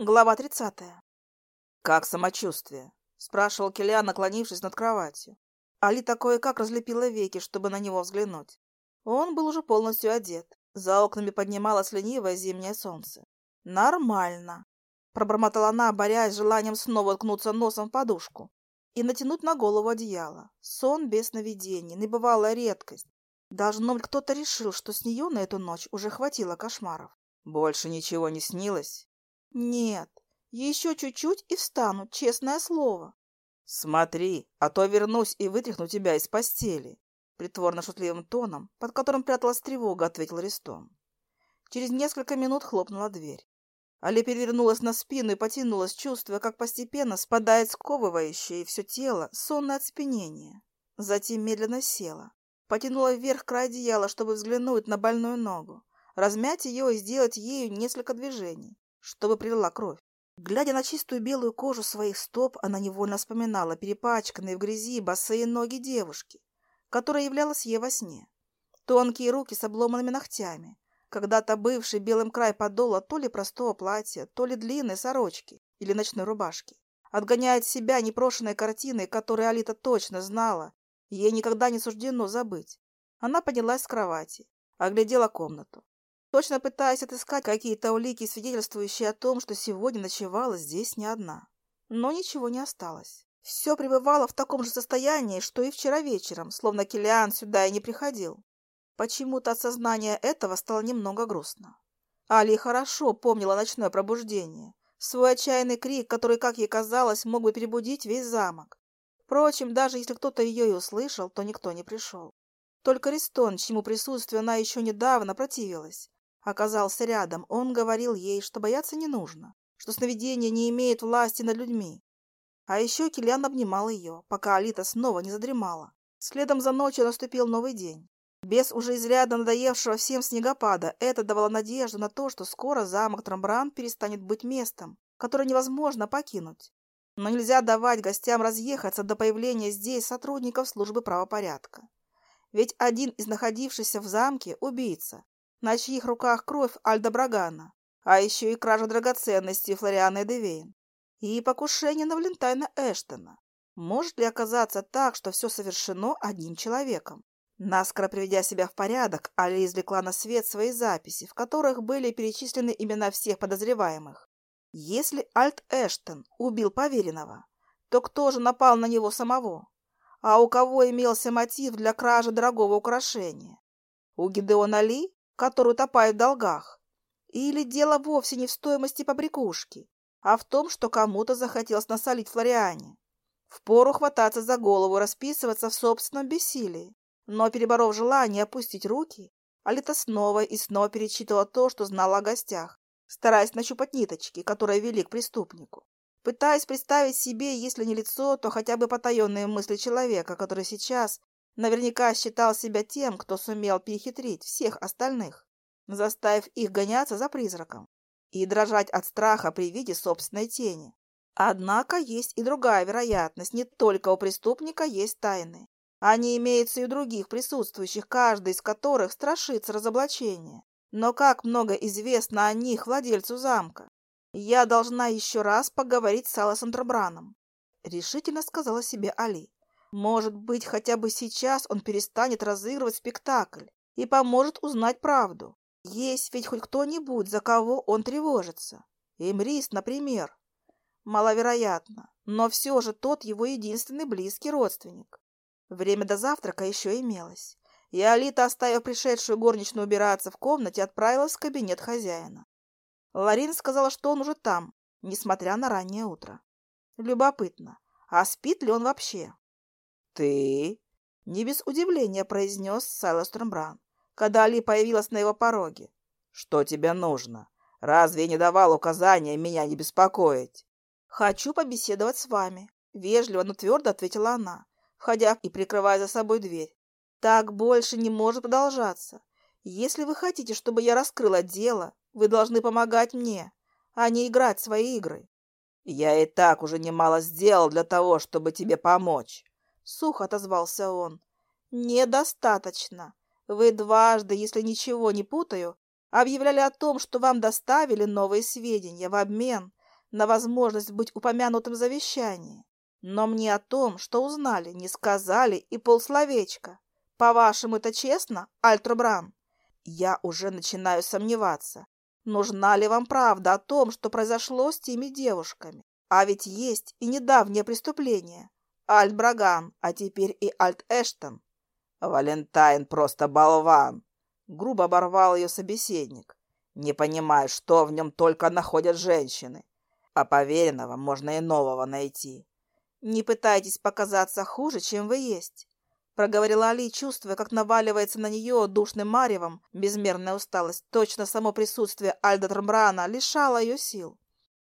Глава тридцатая. «Как самочувствие?» — спрашивал Килиан, наклонившись над кроватью. Али такое как разлепила веки, чтобы на него взглянуть. Он был уже полностью одет. За окнами поднималось ленивое зимнее солнце. «Нормально», — пробормотала она, борясь с желанием снова уткнуться носом в подушку и натянуть на голову одеяло. Сон без сновидений, небывалая редкость. Должно быть, кто-то решил, что с нее на эту ночь уже хватило кошмаров. «Больше ничего не снилось?» Нет, еще чуть-чуть и встану, честное слово. Смотри, а то вернусь и вытряхну тебя из постели. Притворно шутливым тоном, под которым пряталась тревога, ответил Ристон. Через несколько минут хлопнула дверь. Али перевернулась на спину и потянулась, чувствуя, как постепенно спадает сковывающее все тело сонное оцепенение. Затем медленно села. Потянула вверх край одеяла, чтобы взглянуть на больную ногу, размять ее и сделать ею несколько движений чтобы прилила кровь. Глядя на чистую белую кожу своих стоп, она невольно вспоминала перепачканные в грязи босые ноги девушки, которая являлась ей во сне. Тонкие руки с обломанными ногтями, когда-то бывший белым край подола то ли простого платья, то ли длинной сорочки или ночной рубашки. Отгоняет себя непрошенной картиной, которую Алита точно знала, ей никогда не суждено забыть. Она поднялась с кровати, оглядела комнату точно пытаясь отыскать какие-то улики, свидетельствующие о том, что сегодня ночевала здесь не одна. Но ничего не осталось. Все пребывало в таком же состоянии, что и вчера вечером, словно Килиан сюда и не приходил. Почему-то от сознания этого стало немного грустно. Али хорошо помнила ночное пробуждение, свой отчаянный крик, который, как ей казалось, мог бы перебудить весь замок. Впрочем, даже если кто-то ее и услышал, то никто не пришел. Только Ристон, чему присутствие она еще недавно противилась, оказался рядом, он говорил ей, что бояться не нужно, что сновидение не имеет власти над людьми. А еще Киллиан обнимал ее, пока Алита снова не задремала. Следом за ночью наступил новый день. Без уже изрядно надоевшего всем снегопада это давало надежду на то, что скоро замок Трамбран перестанет быть местом, которое невозможно покинуть. Но нельзя давать гостям разъехаться до появления здесь сотрудников службы правопорядка. Ведь один из находившихся в замке – убийца, на чьих руках кровь Альда Брагана, а еще и кража драгоценностей Флориана Эдевейн, и покушение на Валентайна Эштона. Может ли оказаться так, что все совершено одним человеком? Наскоро приведя себя в порядок, Али извлекла на свет свои записи, в которых были перечислены имена всех подозреваемых. Если Альт Эштон убил поверенного, то кто же напал на него самого? А у кого имелся мотив для кражи дорогого украшения? У Гидеона Ли который утопает в долгах. Или дело вовсе не в стоимости побрякушки, а в том, что кому-то захотелось насолить Флориане. Впору хвататься за голову расписываться в собственном бессилии. Но, переборов желание опустить руки, Алита снова и снова перечитывала то, что знала о гостях, стараясь нащупать ниточки, которые вели к преступнику. Пытаясь представить себе, если не лицо, то хотя бы потаенные мысли человека, который сейчас Наверняка считал себя тем, кто сумел перехитрить всех остальных, заставив их гоняться за призраком и дрожать от страха при виде собственной тени. Однако есть и другая вероятность. Не только у преступника есть тайны. Они имеются и у других присутствующих, каждый из которых страшится разоблачения. Но как много известно о них владельцу замка? Я должна еще раз поговорить с Алласандром Браном, решительно сказала себе Али. Может быть, хотя бы сейчас он перестанет разыгрывать спектакль и поможет узнать правду. Есть ведь хоть кто-нибудь, за кого он тревожится. Эмрис, например. Маловероятно, но все же тот его единственный близкий родственник. Время до завтрака еще имелось, и Алита, оставив пришедшую горничную убираться в комнате, отправилась в кабинет хозяина. Ларин сказала, что он уже там, несмотря на раннее утро. Любопытно, а спит ли он вообще? «Ты?» — не без удивления произнес Сайлос Трамбран, когда Али появилась на его пороге. «Что тебе нужно? Разве не давал указания меня не беспокоить?» «Хочу побеседовать с вами», — вежливо, но твердо ответила она, входя и прикрывая за собой дверь. «Так больше не может продолжаться. Если вы хотите, чтобы я раскрыла дело, вы должны помогать мне, а не играть свои игры». «Я и так уже немало сделал для того, чтобы тебе помочь», Сухо отозвался он. Недостаточно. Вы дважды, если ничего не путаю, объявляли о том, что вам доставили новые сведения в обмен на возможность быть упомянутым в завещании. Но мне о том, что узнали, не сказали и полсловечка. По-вашему, это честно, Альтробран? Я уже начинаю сомневаться. Нужна ли вам правда о том, что произошло с теми девушками? А ведь есть и недавнее преступление. Альт Браган, а теперь и Альт Эштон. Валентайн просто болван. Грубо оборвал ее собеседник. Не понимаю, что в нем только находят женщины. А поверенного можно и нового найти. Не пытайтесь показаться хуже, чем вы есть. Проговорила Али, чувствуя, как наваливается на нее душным маревом безмерная усталость. Точно само присутствие Альда Трамбрана лишало ее сил.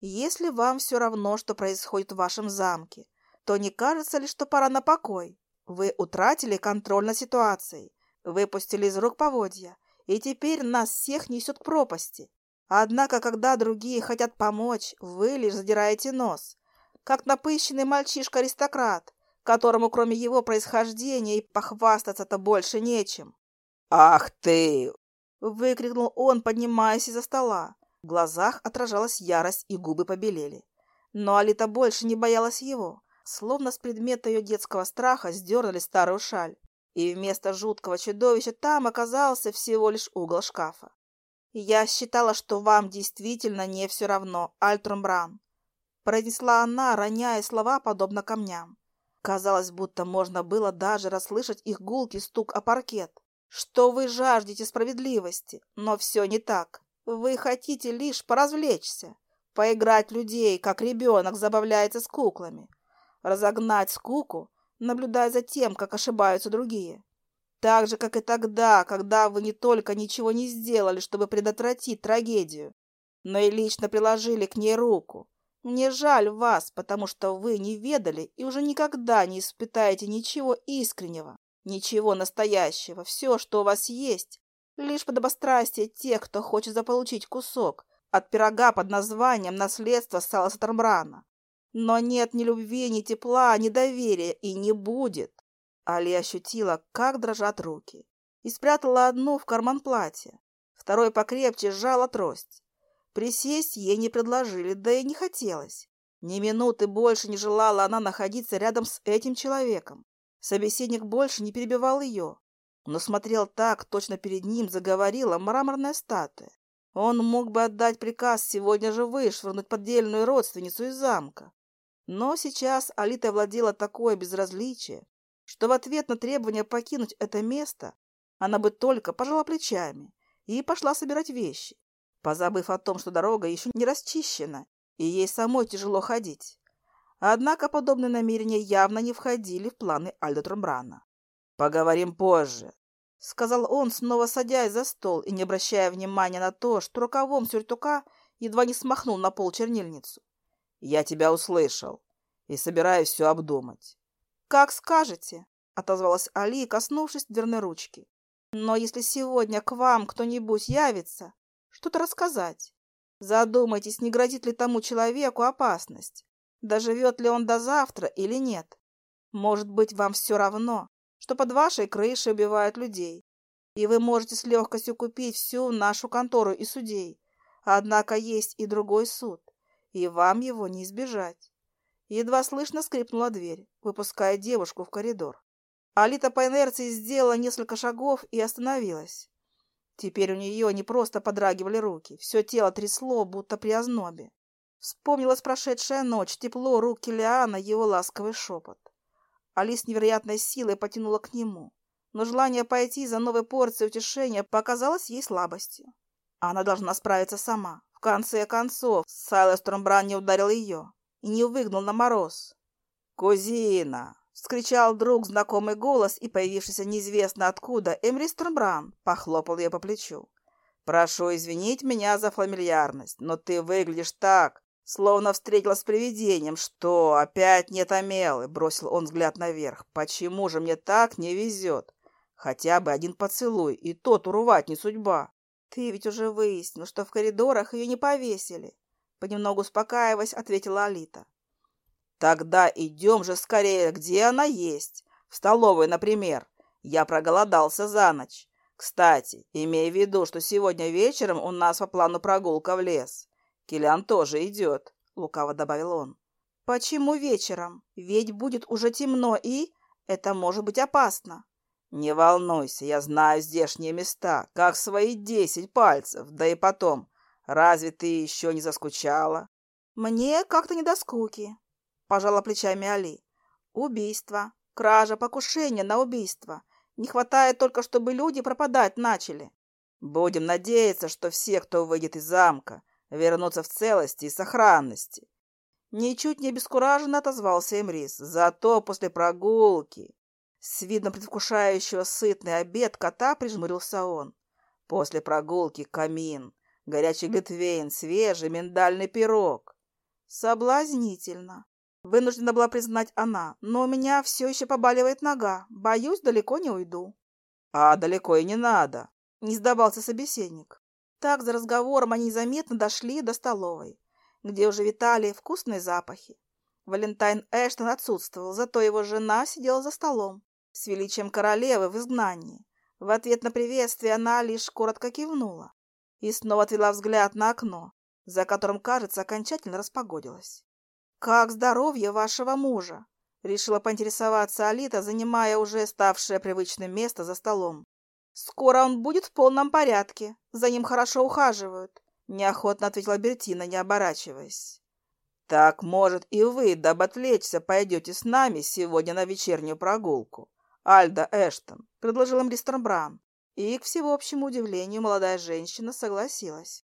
Если вам все равно, что происходит в вашем замке, то не кажется ли, что пора на покой? Вы утратили контроль над ситуацией, выпустили из рук поводья, и теперь нас всех несет к пропасти. Однако, когда другие хотят помочь, вы лишь задираете нос, как напыщенный мальчишка-аристократ, которому кроме его происхождения и похвастаться-то больше нечем. «Ах ты!» — выкрикнул он, поднимаясь из-за стола. В глазах отражалась ярость, и губы побелели. Но Алита больше не боялась его. Словно с предмета ее детского страха сдернули старую шаль, и вместо жуткого чудовища там оказался всего лишь угол шкафа. «Я считала, что вам действительно не все равно, Альтрумбран», произнесла она, роняя слова, подобно камням. Казалось, будто можно было даже расслышать их гулкий стук о паркет. «Что вы жаждете справедливости, но все не так. Вы хотите лишь поразвлечься, поиграть людей, как ребенок забавляется с куклами, разогнать скуку, наблюдая за тем, как ошибаются другие. Так же, как и тогда, когда вы не только ничего не сделали, чтобы предотвратить трагедию, но и лично приложили к ней руку. Мне жаль вас, потому что вы не ведали и уже никогда не испытаете ничего искреннего, ничего настоящего. Все, что у вас есть, лишь подобострастие тех, кто хочет заполучить кусок от пирога под названием «Наследство Саласа Тармрана». Но нет ни любви, ни тепла, ни доверия, и не будет. Али ощутила, как дрожат руки, и спрятала одну в карман платья, второй покрепче сжала трость. Присесть ей не предложили, да и не хотелось. Ни минуты больше не желала она находиться рядом с этим человеком. Собеседник больше не перебивал ее, но смотрел так, точно перед ним заговорила мраморная статуя. Он мог бы отдать приказ сегодня же вышвырнуть поддельную родственницу из замка, но сейчас Алита владела такое безразличие, что в ответ на требование покинуть это место она бы только пожала плечами и пошла собирать вещи, позабыв о том, что дорога еще не расчищена, и ей самой тяжело ходить. Однако подобные намерения явно не входили в планы Альда Трумбрана. «Поговорим позже», — сказал он, снова садясь за стол и не обращая внимания на то, что рукавом сюртука едва не смахнул на пол чернильницу. Я тебя услышал и собираюсь все обдумать. Как скажете, отозвалась Али, коснувшись дверной ручки. Но если сегодня к вам кто-нибудь явится, что-то рассказать. Задумайтесь, не грозит ли тому человеку опасность. Доживет ли он до завтра или нет. Может быть, вам все равно, что под вашей крышей убивают людей. И вы можете с легкостью купить всю нашу контору и судей. Однако есть и другой суд и вам его не избежать. Едва слышно скрипнула дверь, выпуская девушку в коридор. Алита по инерции сделала несколько шагов и остановилась. Теперь у нее не просто подрагивали руки, все тело трясло, будто при ознобе. Вспомнилась прошедшая ночь, тепло рук Килиана, его ласковый шепот. Али с невероятной силой потянула к нему, но желание пойти за новой порцией утешения показалось ей слабостью. Она должна справиться сама, конце концов, Сайлас Тромбран не ударил ее и не выгнал на мороз. «Кузина!» — вскричал вдруг знакомый голос, и появившийся неизвестно откуда Эмри Стромбран похлопал ее по плечу. «Прошу извинить меня за фамильярность, но ты выглядишь так, словно встретилась с привидением. Что, опять нет Амелы?» — бросил он взгляд наверх. «Почему же мне так не везет? Хотя бы один поцелуй, и тот урвать не судьба». «Ты ведь уже выяснил, что в коридорах ее не повесили», — понемногу успокаиваясь, ответила Алита. «Тогда идем же скорее, где она есть. В столовой, например. Я проголодался за ночь. Кстати, имей в виду, что сегодня вечером у нас по плану прогулка в лес. Килиан тоже идет. — лукаво добавил он. «Почему вечером? Ведь будет уже темно и... Это может быть опасно». «Не волнуйся, я знаю здешние места, как свои десять пальцев, да и потом. Разве ты еще не заскучала?» «Мне как-то не до скуки», — пожала плечами Али. «Убийство, кража, покушение на убийство. Не хватает только, чтобы люди пропадать начали». «Будем надеяться, что все, кто выйдет из замка, вернутся в целости и сохранности». Ничуть не обескураженно отозвался Эмрис. Зато после прогулки, с видом предвкушающего сытный обед, кота прижмурился он. После прогулки камин, горячий глитвейн, свежий миндальный пирог. Соблазнительно. Вынуждена была признать она, но у меня все еще побаливает нога. Боюсь, далеко не уйду. А далеко и не надо. Не сдавался собеседник. Так за разговором они незаметно дошли до столовой, где уже витали вкусные запахи. Валентайн Эштон отсутствовал, зато его жена сидела за столом с величием королевы в изгнании. В ответ на приветствие она лишь коротко кивнула и снова отвела взгляд на окно, за которым, кажется, окончательно распогодилось. «Как здоровье вашего мужа?» — решила поинтересоваться Алита, занимая уже ставшее привычным место за столом. «Скоро он будет в полном порядке. За ним хорошо ухаживают», — неохотно ответила Бертина, не оборачиваясь. «Так, может, и вы, дабы отвлечься, пойдете с нами сегодня на вечернюю прогулку. Альда Эштон», — предложил им Ристер Бран. И, к всеобщему удивлению, молодая женщина согласилась.